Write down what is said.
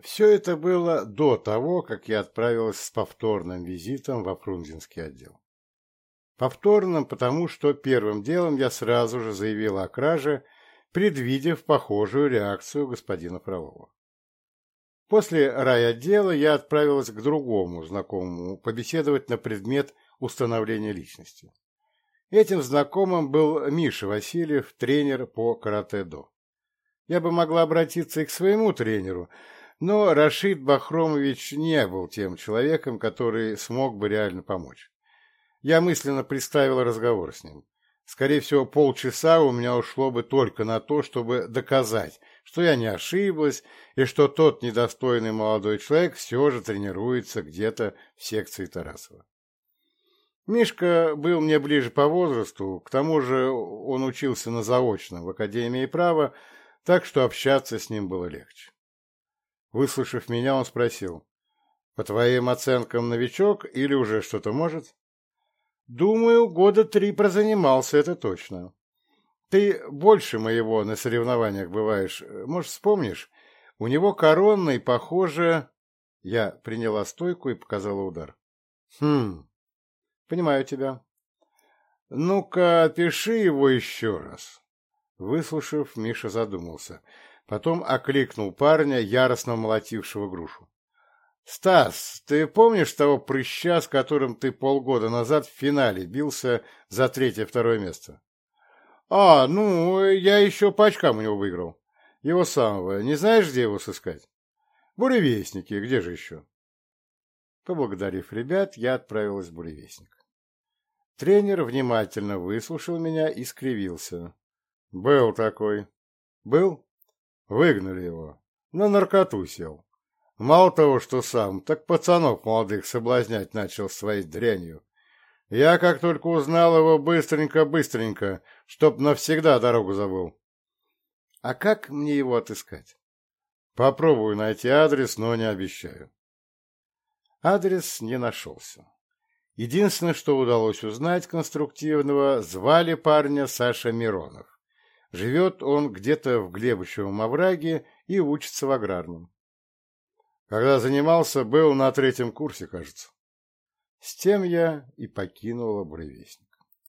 Все это было до того, как я отправилась с повторным визитом во Фрунзенский отдел. Повторным, потому что первым делом я сразу же заявила о краже, предвидев похожую реакцию господина Фролова. После райотдела я отправилась к другому знакомому побеседовать на предмет установления личности. Этим знакомым был Миша Васильев, тренер по каратэ-до. Я бы могла обратиться и к своему тренеру – но Рашид Бахромович не был тем человеком, который смог бы реально помочь. Я мысленно представил разговор с ним. Скорее всего, полчаса у меня ушло бы только на то, чтобы доказать, что я не ошиблась, и что тот недостойный молодой человек все же тренируется где-то в секции Тарасова. Мишка был мне ближе по возрасту, к тому же он учился на заочном в Академии права, так что общаться с ним было легче. Выслушав меня, он спросил. «По твоим оценкам, новичок или уже что-то может?» «Думаю, года три прозанимался, это точно. Ты больше моего на соревнованиях бываешь. Э, может, вспомнишь? У него коронный, похоже...» Я приняла стойку и показала удар. «Хм... Понимаю тебя. Ну-ка, пиши его еще раз». Выслушав, Миша задумался – Потом окликнул парня, яростно молотившего грушу. «Стас, ты помнишь того прыща, с которым ты полгода назад в финале бился за третье-второе место?» «А, ну, я еще по очкам у него выиграл. Его самого. Не знаешь, где его сыскать?» «Буревестники. Где же еще?» Поблагодарив ребят, я отправилась в буревестник. Тренер внимательно выслушал меня и скривился. Был такой. Был? Выгнали его. На наркоту сел. Мало того, что сам, так пацанов молодых соблазнять начал своей дрянью. Я, как только узнал его, быстренько-быстренько, чтоб навсегда дорогу забыл. А как мне его отыскать? Попробую найти адрес, но не обещаю. Адрес не нашелся. Единственное, что удалось узнать конструктивного, звали парня Саша Миронов живет он где-то в Глебычевом овраге и учится в аграрном. Когда занимался, был на третьем курсе, кажется. С тем я и покинула буревестник.